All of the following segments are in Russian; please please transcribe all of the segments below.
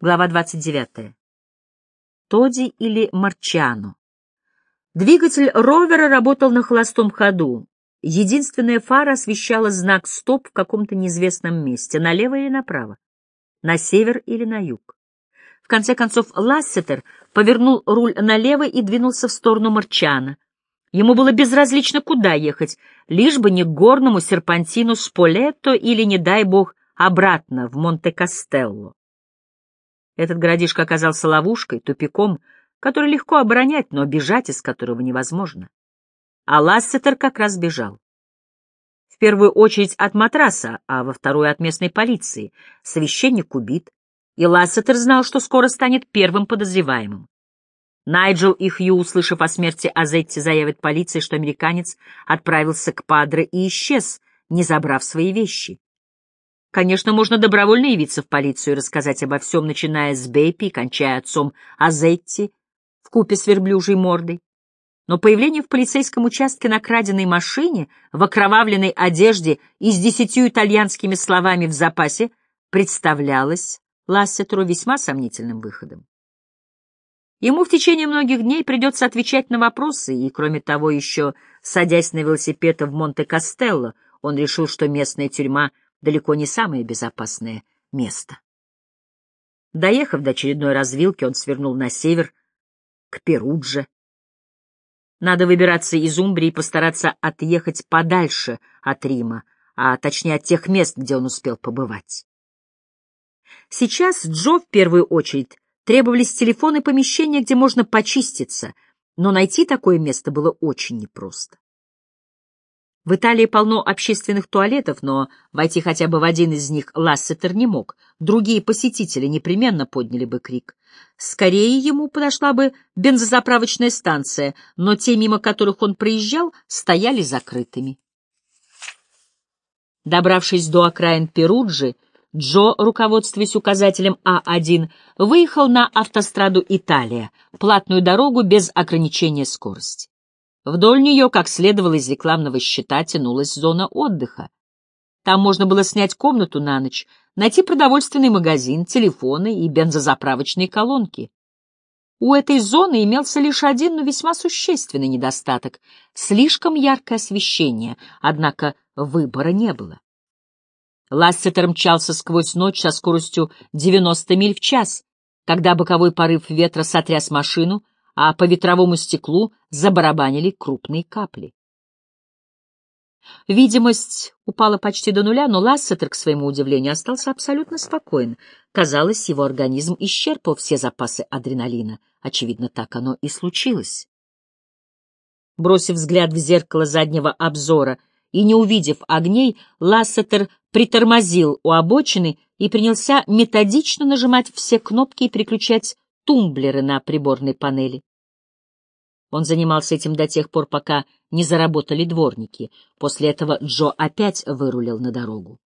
Глава 29. Тоди или Марчано. Двигатель ровера работал на холостом ходу. Единственная фара освещала знак «Стоп» в каком-то неизвестном месте, налево или направо, на север или на юг. В конце концов Лассетер повернул руль налево и двинулся в сторону Марчана. Ему было безразлично, куда ехать, лишь бы не к горному серпантину Сполетто или, не дай бог, обратно в Монте-Кастелло. Этот городишко оказался ловушкой, тупиком, который легко оборонять, но бежать из которого невозможно. А Лассетер как раз бежал. В первую очередь от матраса, а во вторую от местной полиции. Священник убит, и Лассетер знал, что скоро станет первым подозреваемым. Найджел и Хью, услышав о смерти Азетти, заявят полиции, что американец отправился к Падре и исчез, не забрав свои вещи. Конечно, можно добровольно явиться в полицию и рассказать обо всем, начиная с Бейпи и кончая отцом Азетти в купе с верблюжьей мордой. Но появление в полицейском участке на краденой машине, в окровавленной одежде и с десятью итальянскими словами в запасе представлялось Лассетеру весьма сомнительным выходом. Ему в течение многих дней придется отвечать на вопросы, и, кроме того, еще, садясь на велосипед в Монте-Кастелло, он решил, что местная тюрьма — далеко не самое безопасное место. Доехав до очередной развилки, он свернул на север, к Перудже. Надо выбираться из Умбрии и постараться отъехать подальше от Рима, а точнее от тех мест, где он успел побывать. Сейчас Джо в первую очередь требовались телефоны помещения, где можно почиститься, но найти такое место было очень непросто. В Италии полно общественных туалетов, но войти хотя бы в один из них Лассетер не мог. Другие посетители непременно подняли бы крик. Скорее ему подошла бы бензозаправочная станция, но те, мимо которых он проезжал, стояли закрытыми. Добравшись до окраин Перуджи, Джо, руководствуясь указателем А1, выехал на автостраду Италия, платную дорогу без ограничения скорости. Вдоль нее, как следовало из рекламного щита, тянулась зона отдыха. Там можно было снять комнату на ночь, найти продовольственный магазин, телефоны и бензозаправочные колонки. У этой зоны имелся лишь один, но весьма существенный недостаток — слишком яркое освещение, однако выбора не было. Лассетер мчался сквозь ночь со скоростью 90 миль в час, когда боковой порыв ветра сотряс машину — а по ветровому стеклу забарабанили крупные капли. Видимость упала почти до нуля, но Лассетер, к своему удивлению, остался абсолютно спокоен. Казалось, его организм исчерпал все запасы адреналина. Очевидно, так оно и случилось. Бросив взгляд в зеркало заднего обзора и не увидев огней, Лассетер притормозил у обочины и принялся методично нажимать все кнопки и переключать тумблеры на приборной панели. Он занимался этим до тех пор, пока не заработали дворники. После этого Джо опять вырулил на дорогу.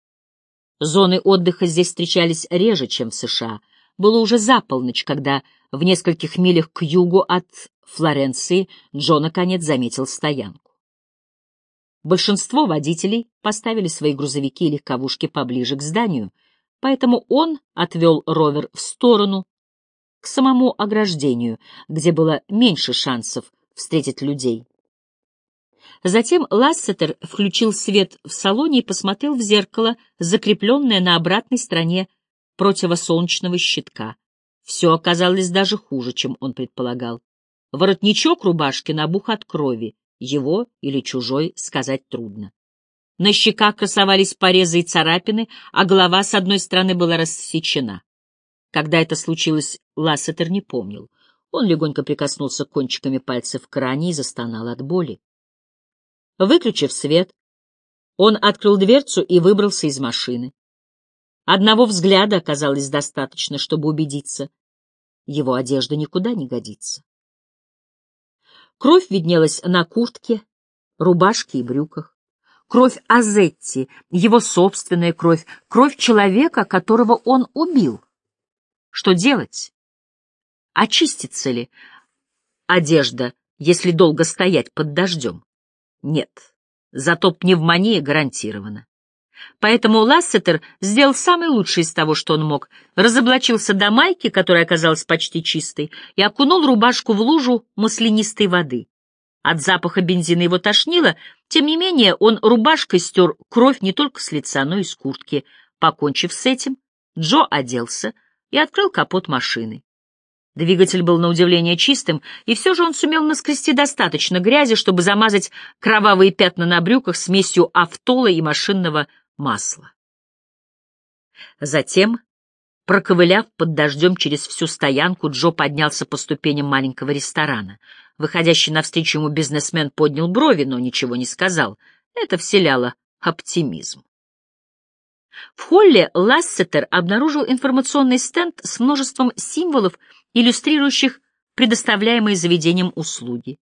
Зоны отдыха здесь встречались реже, чем в США. Было уже за полночь, когда в нескольких милях к югу от Флоренции Джо наконец заметил стоянку. Большинство водителей поставили свои грузовики и легковушки поближе к зданию, поэтому он отвел ровер в сторону, к самому ограждению, где было меньше шансов встретить людей. Затем Лассетер включил свет в салоне и посмотрел в зеркало, закрепленное на обратной стороне противосолнечного щитка. Все оказалось даже хуже, чем он предполагал. Воротничок рубашки набух от крови, его или чужой сказать трудно. На щеках красовались порезы и царапины, а голова с одной стороны была рассечена. Когда это случилось, Лассетер не помнил. Он легонько прикоснулся кончиками пальцев к ране и застонал от боли. Выключив свет, он открыл дверцу и выбрался из машины. Одного взгляда оказалось достаточно, чтобы убедиться. Его одежда никуда не годится. Кровь виднелась на куртке, рубашке и брюках. Кровь Азетти, его собственная кровь, кровь человека, которого он убил. Что делать? Очистится ли одежда, если долго стоять под дождем? Нет. Зато пневмония гарантирована. Поэтому Лассетер сделал самое лучшее из того, что он мог. Разоблачился до майки, которая оказалась почти чистой, и окунул рубашку в лужу маслянистой воды. От запаха бензина его тошнило, тем не менее он рубашкой стер кровь не только с лица, но и с куртки. Покончив с этим, Джо оделся и открыл капот машины. Двигатель был на удивление чистым, и все же он сумел наскрести достаточно грязи, чтобы замазать кровавые пятна на брюках смесью автола и машинного масла. Затем, проковыляв под дождем через всю стоянку, Джо поднялся по ступеням маленького ресторана. Выходящий навстречу ему бизнесмен поднял брови, но ничего не сказал. Это вселяло оптимизм. В холле Лассетер обнаружил информационный стенд с множеством символов, иллюстрирующих предоставляемые заведением услуги.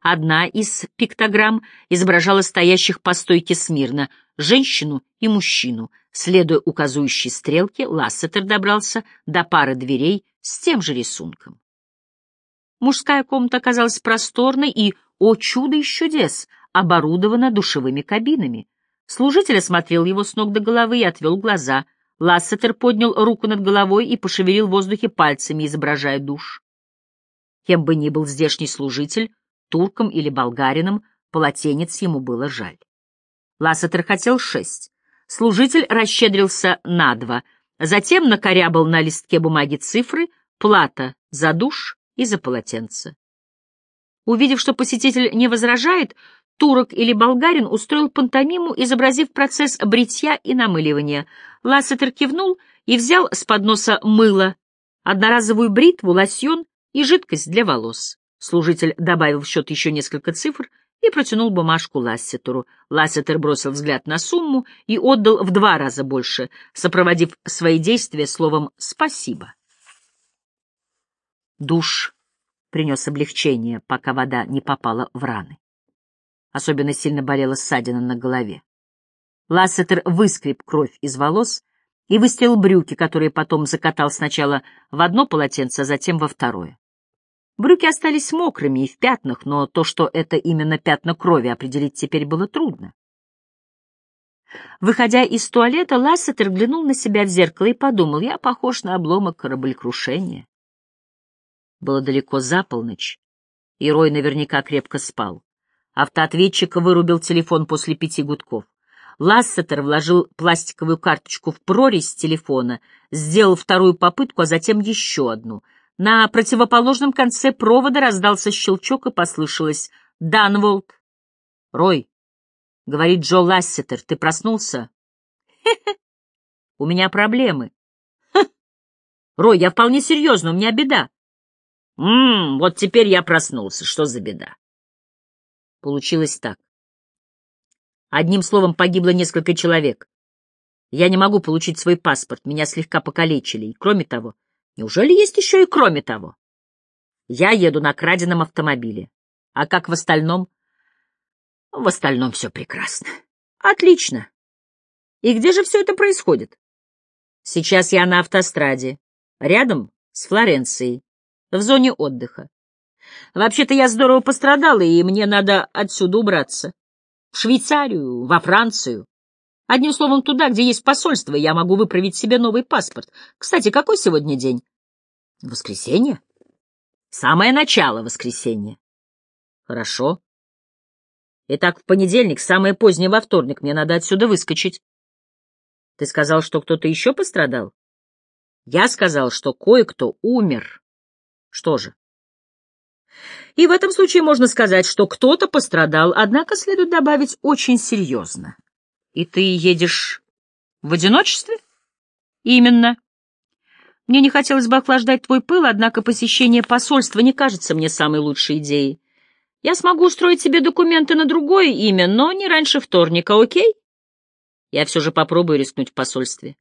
Одна из пиктограмм изображала стоящих по стойке смирно женщину и мужчину. Следуя указующей стрелке, Лассетер добрался до пары дверей с тем же рисунком. Мужская комната оказалась просторной и, о чудо и чудес, оборудована душевыми кабинами. Служитель осмотрел его с ног до головы и отвел глаза. Лассетер поднял руку над головой и пошевелил в воздухе пальцами, изображая душ. Кем бы ни был здешний служитель, турком или болгарином, полотенец ему было жаль. Лассетер хотел шесть. Служитель расщедрился на два, затем накорябал на листке бумаги цифры, плата за душ и за полотенце. Увидев, что посетитель не возражает, турок или болгарин устроил пантомиму, изобразив процесс бритья и намыливания. Лассетер кивнул и взял с подноса мыло, одноразовую бритву, лосьон и жидкость для волос. Служитель добавил в счет еще несколько цифр и протянул бумажку Лассетеру. Лассетер бросил взгляд на сумму и отдал в два раза больше, сопроводив свои действия словом «спасибо». Душ принес облегчение, пока вода не попала в раны. Особенно сильно болела ссадина на голове. Лассетер выскреб кровь из волос и выстелил брюки, которые потом закатал сначала в одно полотенце, а затем во второе. Брюки остались мокрыми и в пятнах, но то, что это именно пятна крови, определить теперь было трудно. Выходя из туалета, Лассетер глянул на себя в зеркало и подумал, я похож на обломок кораблекрушения. Было далеко за полночь, и Рой наверняка крепко спал. Автоответчик вырубил телефон после пяти гудков. Лассетер вложил пластиковую карточку в прорезь телефона, сделал вторую попытку, а затем еще одну. На противоположном конце провода раздался щелчок и послышалось «Данволд». «Рой», — говорит Джо Лассетер, — «ты проснулся?» «Хе-хе, у меня проблемы». «Ха! Рой, я вполне серьезно, у меня беда». «Ммм, вот теперь я проснулся, что за беда?» Получилось так. Одним словом, погибло несколько человек. Я не могу получить свой паспорт, меня слегка покалечили. И кроме того, неужели есть еще и кроме того? Я еду на краденом автомобиле. А как в остальном? В остальном все прекрасно. Отлично. И где же все это происходит? Сейчас я на автостраде, рядом с Флоренцией, в зоне отдыха. Вообще-то я здорово пострадала, и мне надо отсюда убраться. В Швейцарию, во Францию. Одним словом, туда, где есть посольство, я могу выправить себе новый паспорт. Кстати, какой сегодня день? Воскресенье? Самое начало воскресенья. Хорошо. Итак, в понедельник, самое позднее во вторник, мне надо отсюда выскочить. Ты сказал, что кто-то еще пострадал? Я сказал, что кое-кто умер. Что же? И в этом случае можно сказать, что кто-то пострадал, однако следует добавить очень серьезно. И ты едешь в одиночестве? Именно. Мне не хотелось бы охлаждать твой пыл, однако посещение посольства не кажется мне самой лучшей идеей. Я смогу устроить себе документы на другое имя, но не раньше вторника, окей? Я все же попробую рискнуть в посольстве.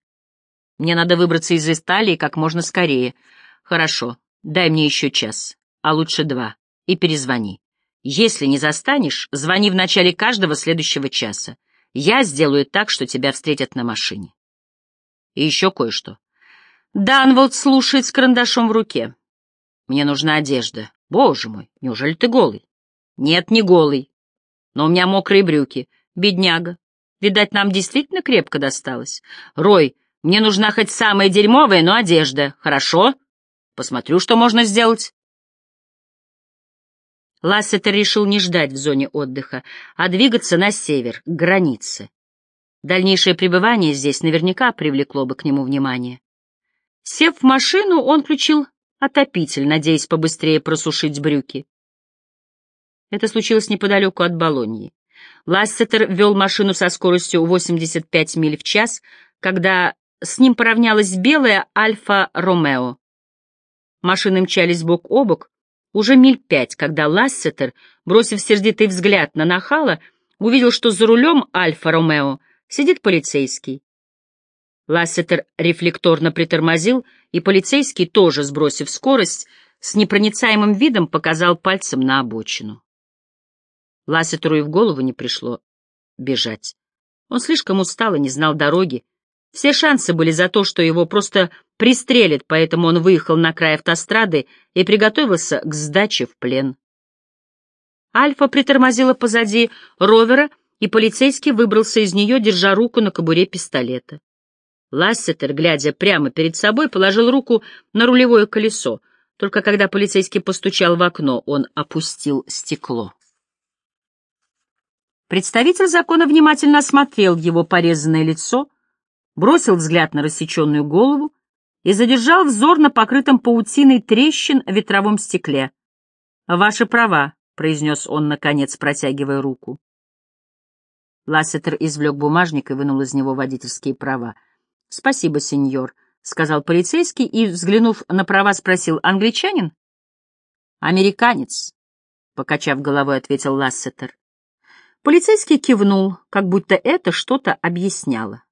Мне надо выбраться из Италии как можно скорее. Хорошо, дай мне еще час а лучше два, и перезвони. Если не застанешь, звони в начале каждого следующего часа. Я сделаю так, что тебя встретят на машине. И еще кое-что. Данволд слушает с карандашом в руке. Мне нужна одежда. Боже мой, неужели ты голый? Нет, не голый. Но у меня мокрые брюки. Бедняга. Видать, нам действительно крепко досталось. Рой, мне нужна хоть самая дерьмовая, но одежда. Хорошо? Посмотрю, что можно сделать. Лассетер решил не ждать в зоне отдыха, а двигаться на север, к границе. Дальнейшее пребывание здесь наверняка привлекло бы к нему внимание. Сев в машину, он включил отопитель, надеясь побыстрее просушить брюки. Это случилось неподалеку от Болоньи. Лассетер вел машину со скоростью 85 миль в час, когда с ним поравнялась белая Альфа-Ромео. Машины мчались бок о бок уже миль пять, когда Лассетер, бросив сердитый взгляд на нахала, увидел, что за рулем Альфа-Ромео сидит полицейский. Лассетер рефлекторно притормозил, и полицейский, тоже сбросив скорость, с непроницаемым видом показал пальцем на обочину. Лассетеру и в голову не пришло бежать. Он слишком устал и не знал дороги. Все шансы были за то, что его просто пристрелят, поэтому он выехал на край автострады и приготовился к сдаче в плен. Альфа притормозила позади ровера, и полицейский выбрался из нее, держа руку на кобуре пистолета. Лассетер, глядя прямо перед собой, положил руку на рулевое колесо. Только когда полицейский постучал в окно, он опустил стекло. Представитель закона внимательно осмотрел его порезанное лицо, бросил взгляд на рассеченную голову и задержал взор на покрытом паутиной трещин ветровом стекле. «Ваши права», — произнес он, наконец, протягивая руку. Лассетер извлек бумажник и вынул из него водительские права. «Спасибо, сеньор», — сказал полицейский и, взглянув на права, спросил, «Англичанин?» «Американец», — покачав головой, ответил Лассетер. Полицейский кивнул, как будто это что-то объясняло.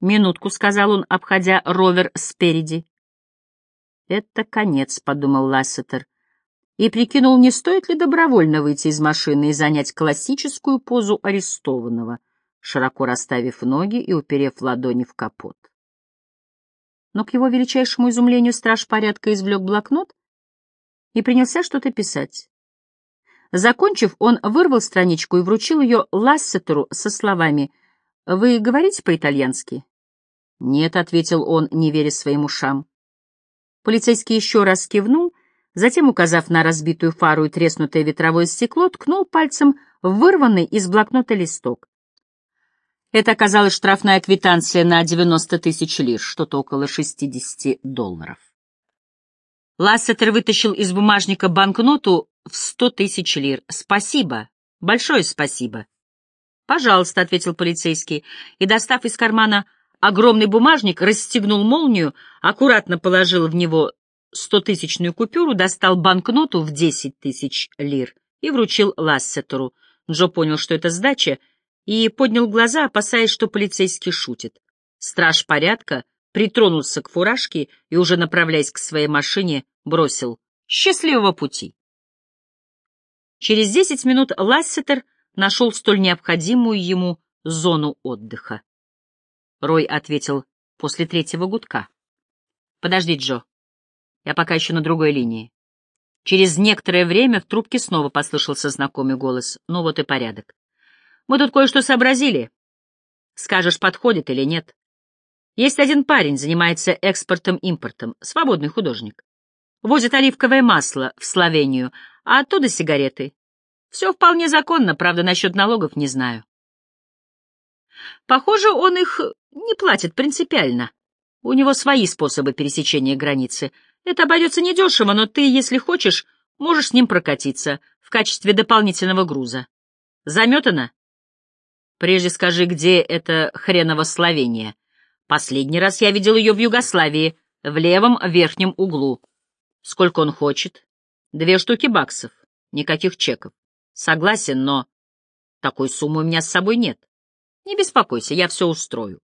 «Минутку», — сказал он, обходя ровер спереди. «Это конец», — подумал Лассетер, и прикинул, не стоит ли добровольно выйти из машины и занять классическую позу арестованного, широко расставив ноги и уперев ладони в капот. Но к его величайшему изумлению страж порядка извлек блокнот и принялся что-то писать. Закончив, он вырвал страничку и вручил ее Лассетеру со словами «Вы говорите по-итальянски?» «Нет», — ответил он, не веря своим ушам. Полицейский еще раз кивнул, затем, указав на разбитую фару и треснутое ветровое стекло, ткнул пальцем в вырванный из блокнота листок. Это оказалась штрафная квитанция на 90 тысяч лир, что-то около 60 долларов. Лассетер вытащил из бумажника банкноту в сто тысяч лир. Спасибо. Большое спасибо. Пожалуйста, — ответил полицейский, и, достав из кармана огромный бумажник, расстегнул молнию, аккуратно положил в него стотысячную купюру, достал банкноту в десять тысяч лир и вручил Лассетеру. Джо понял, что это сдача, и поднял глаза, опасаясь, что полицейский шутит. Страж порядка притронулся к фуражке и, уже направляясь к своей машине, бросил «Счастливого пути!». Через десять минут Лассетер нашел столь необходимую ему зону отдыха. Рой ответил после третьего гудка. «Подожди, Джо. Я пока еще на другой линии». Через некоторое время в трубке снова послышался знакомый голос. «Ну вот и порядок. Мы тут кое-что сообразили. Скажешь, подходит или нет. Есть один парень, занимается экспортом-импортом, свободный художник. Возит оливковое масло в Словению, а оттуда сигареты. Все вполне законно, правда, насчет налогов не знаю. Похоже, он их не платит принципиально. У него свои способы пересечения границы. Это обойдется недешево, но ты, если хочешь, можешь с ним прокатиться в качестве дополнительного груза. Заметано? Прежде скажи, где это хреново Словения. Последний раз я видел ее в Югославии, в левом верхнем углу. Сколько он хочет? Две штуки баксов. Никаких чеков. Согласен, но... Такой суммы у меня с собой нет. Не беспокойся, я все устрою.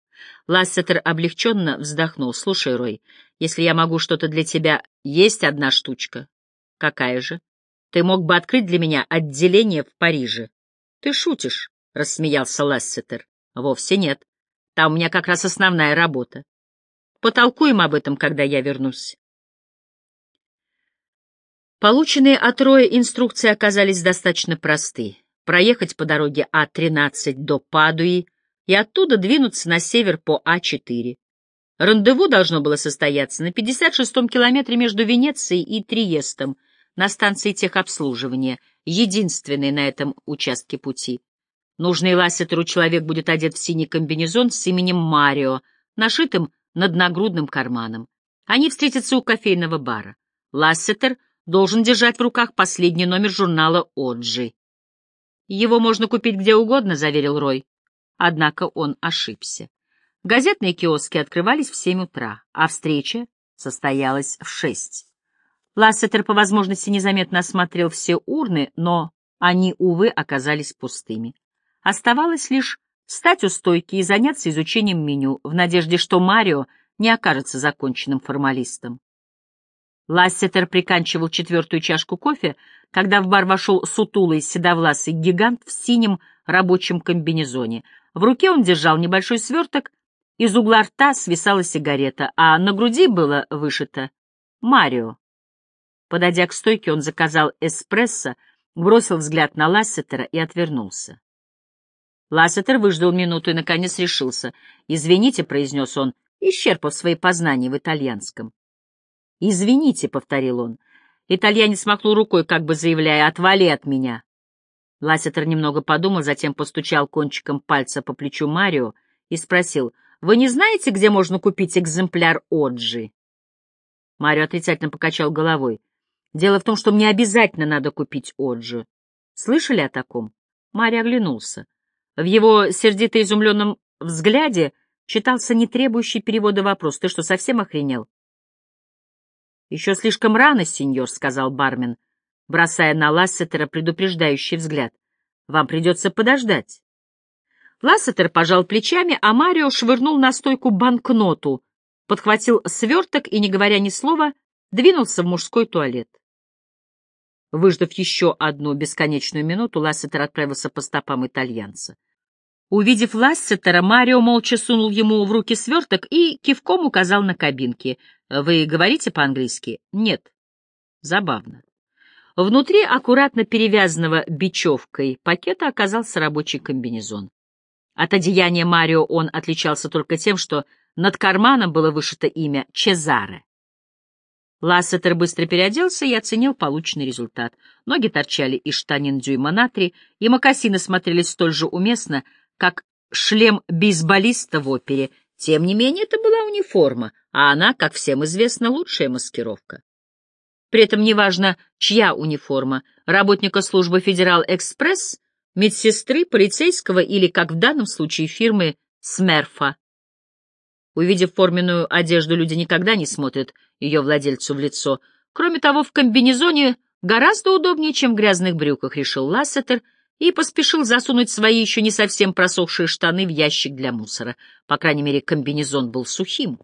Лассетер облегченно вздохнул. Слушай, Рой, если я могу что-то для тебя... Есть одна штучка. Какая же? Ты мог бы открыть для меня отделение в Париже. Ты шутишь, — рассмеялся Лассетер. Вовсе нет. Там у меня как раз основная работа. Потолкуем об этом, когда я вернусь. Полученные от Роя инструкции оказались достаточно просты. Проехать по дороге А-13 до Падуи, и оттуда двинуться на север по А4. Рандеву должно было состояться на 56-м километре между Венецией и Триестом, на станции техобслуживания, единственной на этом участке пути. Нужный Лассетеру человек будет одет в синий комбинезон с именем Марио, нашитым над нагрудным карманом. Они встретятся у кофейного бара. Лассетер должен держать в руках последний номер журнала «Оджи». «Его можно купить где угодно», — заверил Рой. Однако он ошибся. Газетные киоски открывались в семь утра, а встреча состоялась в шесть. Лассетер по возможности незаметно осмотрел все урны, но они, увы, оказались пустыми. Оставалось лишь встать у стойки и заняться изучением меню, в надежде, что Марио не окажется законченным формалистом. Лассетер приканчивал четвертую чашку кофе, когда в бар вошел сутулый седовласый гигант в синем рабочем комбинезоне. В руке он держал небольшой сверток, из угла рта свисала сигарета, а на груди было вышито «Марио». Подойдя к стойке, он заказал эспрессо, бросил взгляд на Лассетера и отвернулся. Лассетер выждал минуту и, наконец, решился. «Извините», — произнес он, исчерпав свои познания в итальянском. «Извините», — повторил он. Итальянец махнул рукой, как бы заявляя, «Отвали от меня». Лассетер немного подумал, затем постучал кончиком пальца по плечу Марио и спросил, «Вы не знаете, где можно купить экземпляр Оджи?» Марио отрицательно покачал головой. «Дело в том, что мне обязательно надо купить Оджи. Слышали о таком?» Марио оглянулся. В его сердито изумленном взгляде читался не требующий перевода вопрос. «Ты что, совсем охренел?» «Еще слишком рано, сеньор», — сказал бармен, бросая на Лассетера предупреждающий взгляд. «Вам придется подождать». Лассетер пожал плечами, а Марио швырнул на стойку банкноту, подхватил сверток и, не говоря ни слова, двинулся в мужской туалет. Выждав еще одну бесконечную минуту, Лассетер отправился по стопам итальянца. Увидев Лассетера, Марио молча сунул ему в руки сверток и кивком указал на кабинки. «Вы говорите по-английски?» «Нет». Забавно. Внутри аккуратно перевязанного бечевкой пакета оказался рабочий комбинезон. От одеяния Марио он отличался только тем, что над карманом было вышито имя Чезаре. Лассетер быстро переоделся и оценил полученный результат. Ноги торчали из штанин дюйма на три, и мокасины смотрелись столь же уместно, как шлем бейсболиста в опере. Тем не менее, это была униформа, а она, как всем известно, лучшая маскировка. При этом неважно, чья униформа — работника службы «Федерал-экспресс», медсестры, полицейского или, как в данном случае, фирмы «Смерфа». Увидев форменную одежду, люди никогда не смотрят ее владельцу в лицо. Кроме того, в комбинезоне гораздо удобнее, чем в грязных брюках, решил Лассетер и поспешил засунуть свои еще не совсем просохшие штаны в ящик для мусора. По крайней мере, комбинезон был сухим.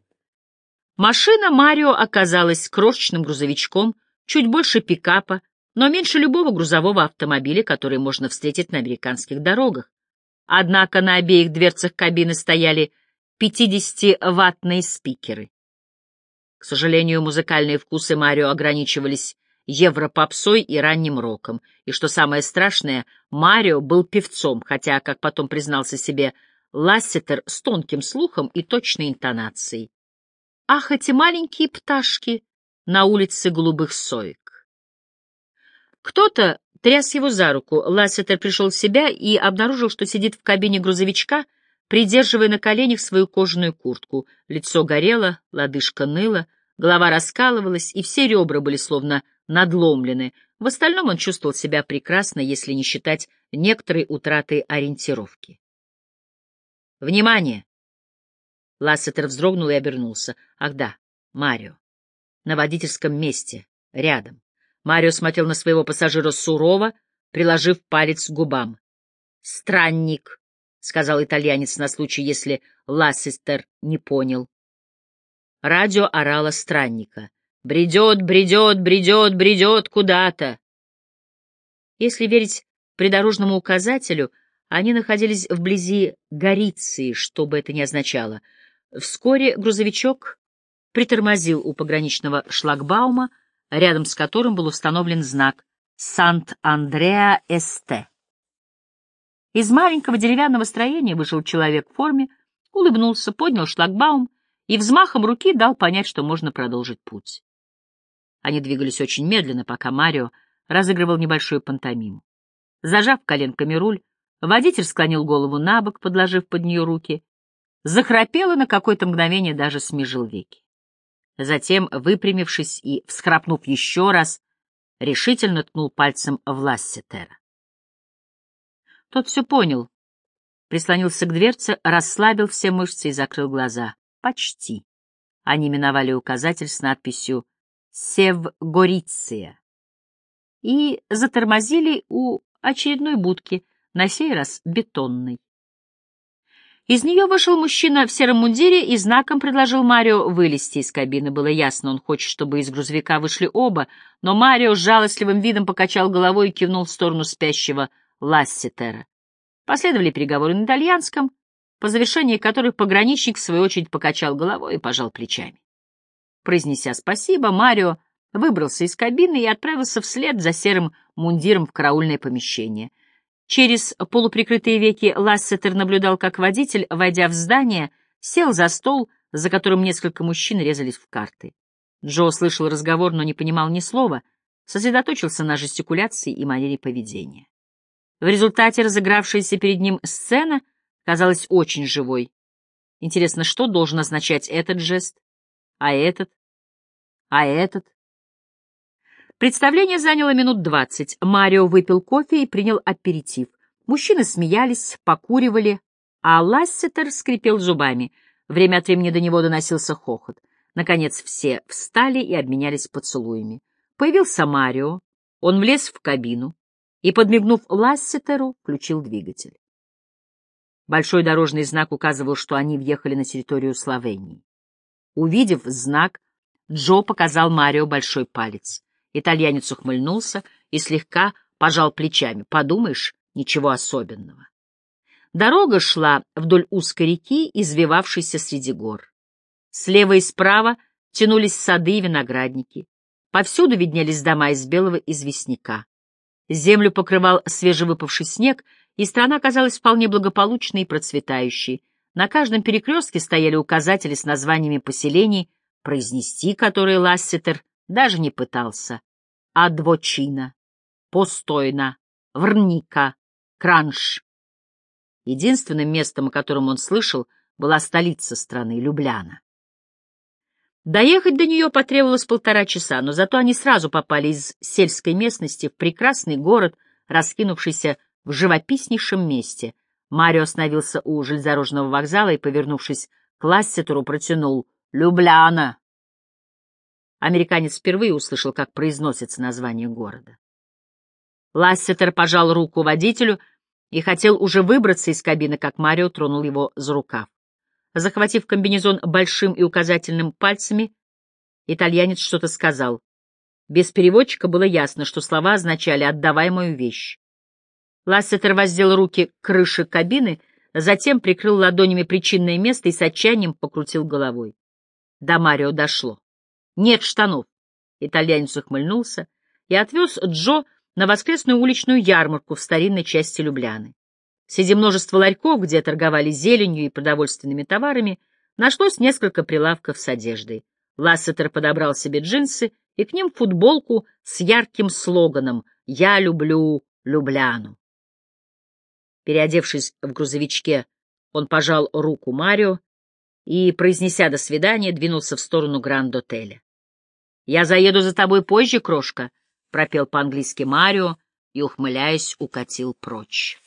Машина Марио оказалась крошечным грузовичком, чуть больше пикапа, но меньше любого грузового автомобиля, который можно встретить на американских дорогах. Однако на обеих дверцах кабины стояли 50-ваттные спикеры. К сожалению, музыкальные вкусы Марио ограничивались европопсой и ранним роком. И что самое страшное, Марио был певцом, хотя, как потом признался себе, Лассетер с тонким слухом и точной интонацией. Ах, эти маленькие пташки на улице голубых соек. Кто-то тряс его за руку. Лассетер пришел в себя и обнаружил, что сидит в кабине грузовичка, придерживая на коленях свою кожаную куртку. Лицо горело, лодыжка ныла, голова раскалывалась, и все ребра были словно надломлены. В остальном он чувствовал себя прекрасно, если не считать некоторой утраты ориентировки. «Внимание!» Лассетер вздрогнул и обернулся. «Ах да, Марио. На водительском месте, рядом». Марио смотрел на своего пассажира сурово, приложив палец к губам. «Странник», — сказал итальянец на случай, если Лассестер не понял. Радио орало странника. «Бредет, бредет, бредет, бредет куда-то!» Если верить придорожному указателю, они находились вблизи Гориции, что бы это ни означало. Вскоре грузовичок притормозил у пограничного шлагбаума, рядом с которым был установлен знак «Сант-Андреа-Эсте». Из маленького деревянного строения вышел человек в форме, улыбнулся, поднял шлагбаум и взмахом руки дал понять, что можно продолжить путь. Они двигались очень медленно, пока Марио разыгрывал небольшую пантомиму. Зажав коленками руль, водитель склонил голову на бок, подложив под нее руки, захрапел и на какое-то мгновение даже смежил веки. Затем, выпрямившись и всхрапнув еще раз, решительно ткнул пальцем в Лассетера. Тот все понял, прислонился к дверце, расслабил все мышцы и закрыл глаза. Почти. Они миновали указатель с надписью «Севгориция» и затормозили у очередной будки, на сей раз бетонной. Из нее вышел мужчина в сером мундире и знаком предложил Марио вылезти из кабины. Было ясно, он хочет, чтобы из грузовика вышли оба, но Марио с жалостливым видом покачал головой и кивнул в сторону спящего Лассетера. Последовали переговоры на итальянском, по завершении которых пограничник в свою очередь покачал головой и пожал плечами. Произнеся спасибо, Марио выбрался из кабины и отправился вслед за серым мундиром в караульное помещение. Через полуприкрытые веки Лассетер наблюдал, как водитель, войдя в здание, сел за стол, за которым несколько мужчин резались в карты. Джо слышал разговор, но не понимал ни слова, сосредоточился на жестикуляции и манере поведения. В результате разыгравшаяся перед ним сцена казалась очень живой. Интересно, что должен означать этот жест? А этот? А этот? Представление заняло минут двадцать. Марио выпил кофе и принял аперитив. Мужчины смеялись, покуривали, а Лассетер скрипел зубами. Время от времени до него доносился хохот. Наконец все встали и обменялись поцелуями. Появился Марио. Он влез в кабину и, подмигнув Лассетеру, включил двигатель. Большой дорожный знак указывал, что они въехали на территорию Словении. Увидев знак, Джо показал Марио большой палец. Итальянец ухмыльнулся и слегка пожал плечами. Подумаешь, ничего особенного. Дорога шла вдоль узкой реки, извивавшейся среди гор. Слева и справа тянулись сады и виноградники. Повсюду виднелись дома из белого известняка. Землю покрывал свежевыпавший снег, и страна казалась вполне благополучной и процветающей. На каждом перекрестке стояли указатели с названиями поселений, произнести которые Лассетер даже не пытался. Адвочина, Постойна, Врника, Кранш. Единственным местом, о котором он слышал, была столица страны, Любляна. Доехать до нее потребовалось полтора часа, но зато они сразу попали из сельской местности в прекрасный город, раскинувшийся в живописнейшем месте. Марио остановился у железнодорожного вокзала и, повернувшись к Лассетеру, протянул «Любляна!». Американец впервые услышал, как произносится название города. Лассетер пожал руку водителю и хотел уже выбраться из кабины, как Марио тронул его за рукав. Захватив комбинезон большим и указательным пальцами, итальянец что-то сказал. Без переводчика было ясно, что слова означали «отдавай мою вещь». Лассетер воздел руки к крыше кабины, затем прикрыл ладонями причинное место и с отчаянием покрутил головой. До Марио дошло. «Нет штанов!» Итальянец ухмыльнулся и отвез Джо на воскресную уличную ярмарку в старинной части Любляны. Среди множества ларьков, где торговали зеленью и продовольственными товарами, нашлось несколько прилавков с одеждой. Лассетер подобрал себе джинсы и к ним футболку с ярким слоганом «Я люблю Любляну». Переодевшись в грузовичке, он пожал руку Марио и, произнеся «до свидания», двинулся в сторону Гранд-отеля. «Я заеду за тобой позже, крошка», — пропел по-английски Марио и, ухмыляясь, укатил прочь.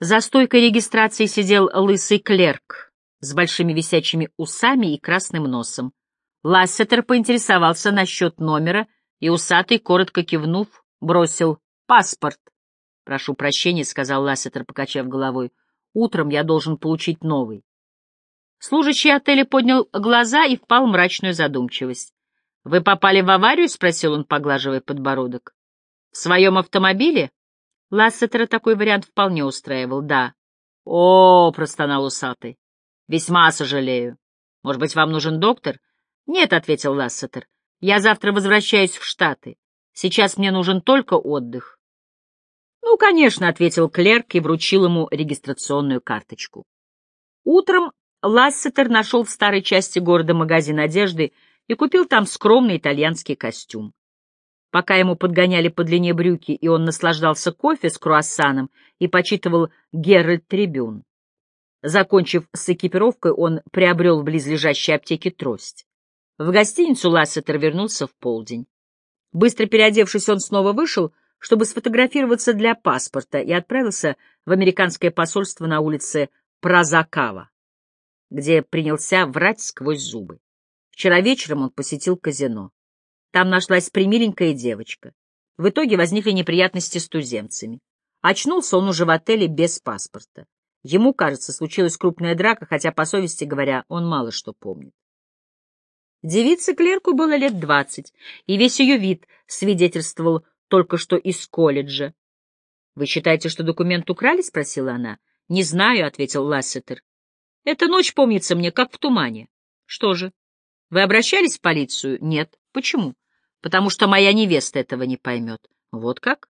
За стойкой регистрации сидел лысый клерк с большими висячими усами и красным носом. Лассетер поинтересовался насчет номера, и усатый, коротко кивнув, бросил «паспорт». «Прошу прощения», — сказал Лассетер, покачав головой. «Утром я должен получить новый». Служащий отеля поднял глаза и впал в мрачную задумчивость. «Вы попали в аварию?» — спросил он, поглаживая подбородок. «В своем автомобиле?» Лассетера такой вариант вполне устраивал, да. «О, — простонал усатый, — весьма сожалею. Может быть, вам нужен доктор?» «Нет», — ответил Лассетер, — «я завтра возвращаюсь в Штаты. Сейчас мне нужен только отдых». «Ну, «Ну, конечно», — ответил клерк и вручил ему регистрационную карточку. Утром Лассетер нашел в старой части города магазин одежды и купил там скромный итальянский костюм. Пока ему подгоняли по длине брюки, и он наслаждался кофе с круассаном и почитывал Геральт Трибюн. Закончив с экипировкой, он приобрел в близлежащей аптеке трость. В гостиницу Лассетер вернулся в полдень. Быстро переодевшись, он снова вышел, чтобы сфотографироваться для паспорта, и отправился в американское посольство на улице Празакава, где принялся врать сквозь зубы. Вчера вечером он посетил казино. Там нашлась примиленькая девочка. В итоге возникли неприятности с туземцами. Очнулся он уже в отеле без паспорта. Ему, кажется, случилась крупная драка, хотя, по совести говоря, он мало что помнит. Девице-клерку было лет двадцать, и весь ее вид свидетельствовал только что из колледжа. — Вы считаете, что документ украли? — спросила она. — Не знаю, — ответил Лассетер. — Эта ночь помнится мне, как в тумане. — Что же? Вы обращались в полицию? — Нет. — Почему? — Потому что моя невеста этого не поймет. — Вот как?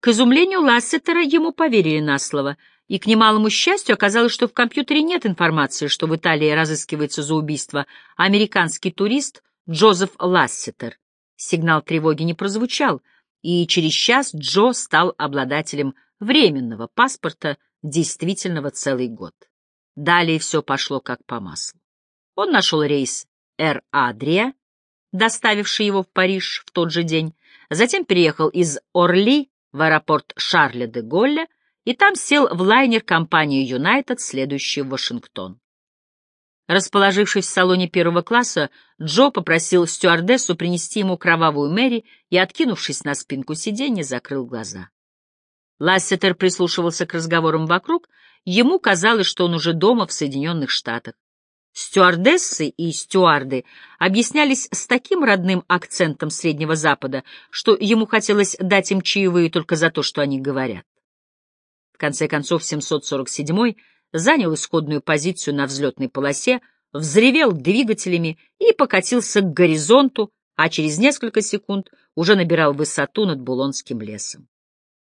К изумлению Лассетера ему поверили на слово, и к немалому счастью оказалось, что в компьютере нет информации, что в Италии разыскивается за убийство американский турист Джозеф Лассетер. Сигнал тревоги не прозвучал, и через час Джо стал обладателем временного паспорта, действительного целый год. Далее все пошло как по маслу. Он нашел рейс «Эр Адрия», доставивший его в Париж в тот же день, затем переехал из Орли в аэропорт Шарля де Голля и там сел в лайнер компании «Юнайтед», следующий в Вашингтон. Расположившись в салоне первого класса, Джо попросил стюардессу принести ему кровавую Мэри и, откинувшись на спинку сиденья, закрыл глаза. Лассетер прислушивался к разговорам вокруг, ему казалось, что он уже дома в Соединенных Штатах. Стюардессы и стюарды объяснялись с таким родным акцентом Среднего Запада, что ему хотелось дать им чаевые только за то, что они говорят. В конце концов, 747-й занял исходную позицию на взлетной полосе, взревел двигателями и покатился к горизонту, а через несколько секунд уже набирал высоту над Булонским лесом.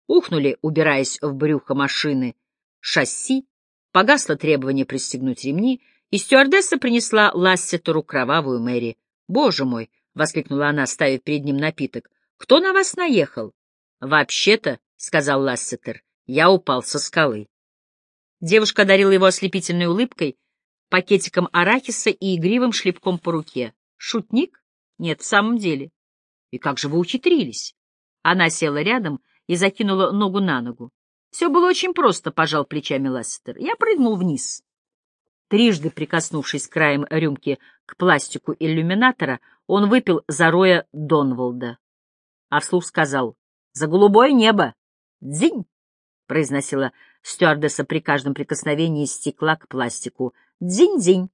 Ухнули, убираясь в брюхо машины, шасси, погасло требование пристегнуть ремни — и стюардесса принесла Лассетеру кровавую Мэри. «Боже мой!» — воскликнула она, ставя перед ним напиток. «Кто на вас наехал?» «Вообще-то», — сказал Лассетер, — «я упал со скалы». Девушка одарила его ослепительной улыбкой, пакетиком арахиса и игривым шлепком по руке. «Шутник? Нет, в самом деле. И как же вы ухитрились?» Она села рядом и закинула ногу на ногу. «Все было очень просто», — пожал плечами Лассетер. «Я прыгнул вниз». Трижды прикоснувшись краем рюмки к пластику иллюминатора, он выпил за Роя Донволда. А вслух сказал «За голубое небо! Дзинь!» — произносила стюардесса при каждом прикосновении стекла к пластику. «Дзинь-дзинь!»